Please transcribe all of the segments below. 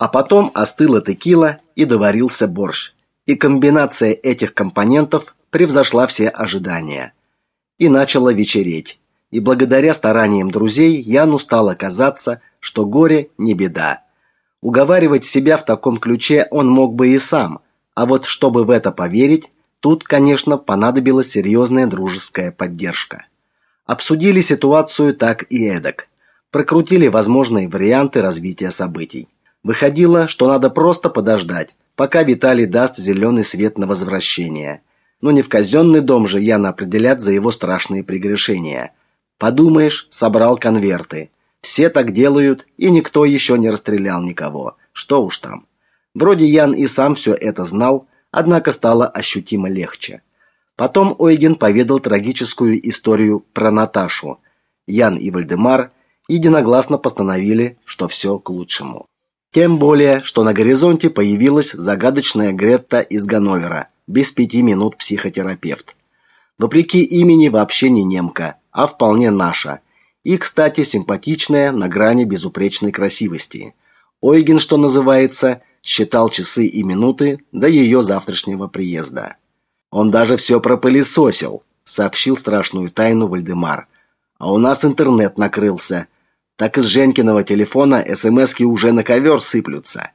А потом остыла текила и доварился борщ. И комбинация этих компонентов превзошла все ожидания. И начало вечереть. И благодаря стараниям друзей Яну стало казаться, что горе не беда. Уговаривать себя в таком ключе он мог бы и сам, а вот чтобы в это поверить, тут, конечно, понадобилась серьезная дружеская поддержка. Обсудили ситуацию так и эдак. Прокрутили возможные варианты развития событий. Выходило, что надо просто подождать, пока Виталий даст зеленый свет на возвращение. Но не в казенный дом же Яна определят за его страшные прегрешения. Подумаешь, собрал конверты. Все так делают, и никто еще не расстрелял никого. Что уж там. Вроде Ян и сам все это знал, однако стало ощутимо легче. Потом Ойген поведал трагическую историю про Наташу. Ян и Вальдемар единогласно постановили, что все к лучшему. Тем более, что на горизонте появилась загадочная Гретта из Ганновера, без пяти минут психотерапевт. Вопреки имени вообще не немка, а вполне наша – и, кстати, симпатичная на грани безупречной красивости. Ойген, что называется, считал часы и минуты до ее завтрашнего приезда. Он даже все пропылесосил, сообщил страшную тайну Вальдемар. А у нас интернет накрылся. Так из Женькиного телефона СМСки уже на ковер сыплются.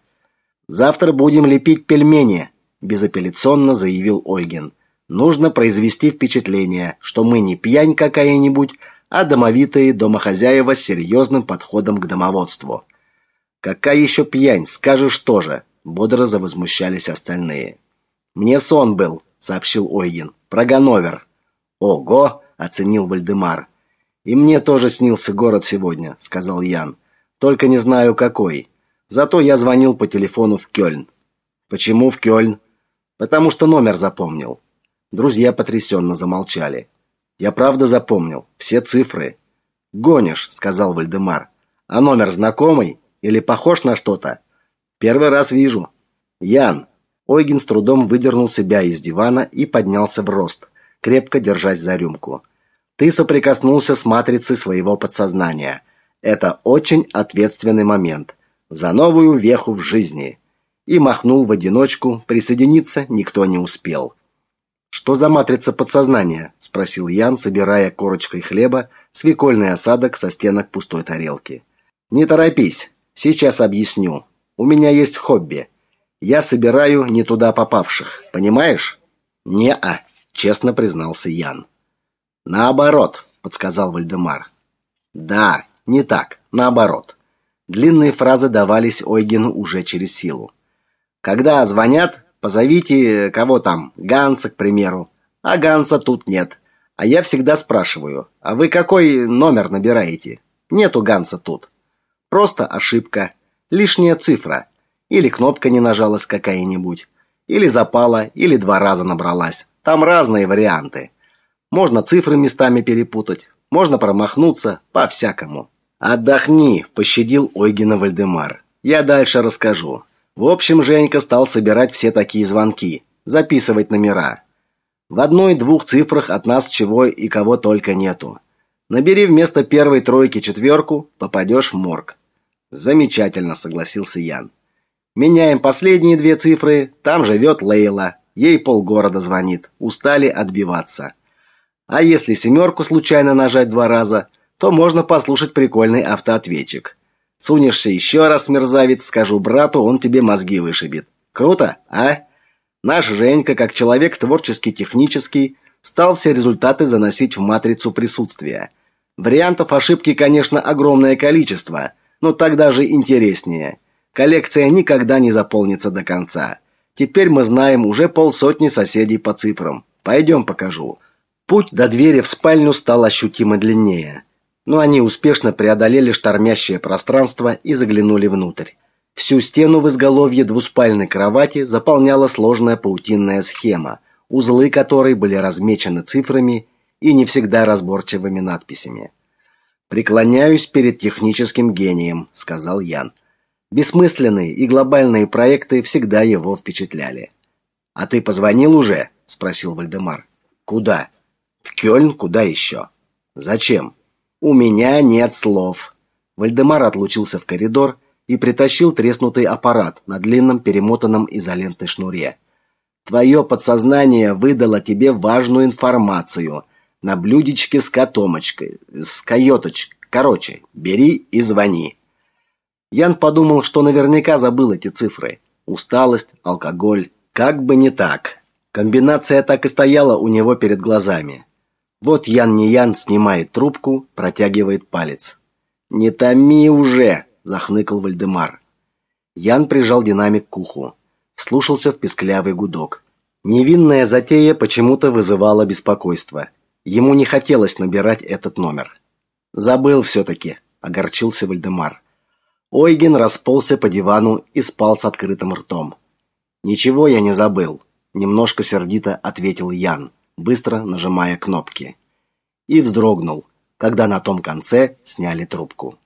Завтра будем лепить пельмени, безапелляционно заявил Ойген. Нужно произвести впечатление, что мы не пьянь какая-нибудь, а домовитые домохозяева с серьезным подходом к домоводству. Какая еще пьянь, скажешь тоже, бодро завозмущались остальные. Мне сон был, сообщил Ойген. Про Ганновер. Ого, оценил Вальдемар. И мне тоже снился город сегодня, сказал Ян. Только не знаю какой. Зато я звонил по телефону в Кёльн. Почему в Кёльн? Потому что номер запомнил. Друзья потрясенно замолчали. Я правда запомнил все цифры. Гонишь, сказал Вальдемар. А номер знакомый или похож на что-то? Первый раз вижу. Ян. Ойген с трудом выдернул себя из дивана и поднялся в рост, крепко держась за рюмку. Ты соприкоснулся с матрицей своего подсознания. Это очень ответственный момент за новую веху в жизни. И махнул в одиночку, присоединиться никто не успел. Что за матрица подсознания? спросил Ян, собирая корочкой хлеба свекольный осадок со стенок пустой тарелки. Не торопись, сейчас объясню. У меня есть хобби. Я собираю не туда попавших, понимаешь? Не-а, честно признался Ян. Наоборот, подсказал Вальдемар. Да, не так, наоборот. Длинные фразы давались Ойгену уже через силу. Когда звонят, Позовите кого там, Ганса, к примеру. А Ганса тут нет. А я всегда спрашиваю: "А вы какой номер набираете?" Нету Ганса тут. Просто ошибка, лишняя цифра или кнопка не нажалась какая-нибудь, или запала, или два раза набралась. Там разные варианты. Можно цифры местами перепутать, можно промахнуться, по-всякому. Отдохни, пощадил Ойгена Вальдемар. Я дальше расскажу. В общем, Женька стал собирать все такие звонки, записывать номера. В одной-двух цифрах от нас чего и кого только нету. Набери вместо первой тройки четверку, попадешь в морг. Замечательно, согласился Ян. Меняем последние две цифры, там живет Лейла. Ей полгорода звонит, устали отбиваться. А если семерку случайно нажать два раза, то можно послушать прикольный автоответчик. Сунешься еще раз, мерзавец, скажу брату, он тебе мозги вышибет. Круто, а? Наш Женька, как человек творческий технический, стал все результаты заносить в матрицу присутствия. Вариантов ошибки, конечно, огромное количество, но так даже интереснее. Коллекция никогда не заполнится до конца. Теперь мы знаем уже полсотни соседей по цифрам. Пойдем покажу. Путь до двери в спальню стал ощутимо длиннее но они успешно преодолели штормящее пространство и заглянули внутрь. Всю стену в изголовье двуспальной кровати заполняла сложная паутинная схема, узлы которой были размечены цифрами и не всегда разборчивыми надписями. Преклоняюсь перед техническим гением, сказал Ян. Бессмысленные и глобальные проекты всегда его впечатляли. А ты позвонил уже? спросил Вальдемар. Куда? В Кёльн, куда еще? Зачем? У меня нет слов. Вальдемар отлучился в коридор и притащил треснутый аппарат на длинном перемотанном изолентой шнуре. Твое подсознание выдало тебе важную информацию на блюдечке с котомочкой, с койоточкой. Короче, бери и звони. Ян подумал, что наверняка забыл эти цифры. Усталость, алкоголь, как бы не так. Комбинация так и стояла у него перед глазами. Вот Ян не Ян снимает трубку, протягивает палец. Не томи уже, захныкал Вальдемар. Ян прижал динамик к уху, слушался в песклявый гудок. Невинная затея почему-то вызывала беспокойство. Ему не хотелось набирать этот номер. Забыл все таки огорчился Вальдемар. Ойген расползся по дивану и спал с открытым ртом. Ничего я не забыл, немножко сердито ответил Ян, быстро нажимая кнопки. И вздрогнул, когда на том конце сняли трубку.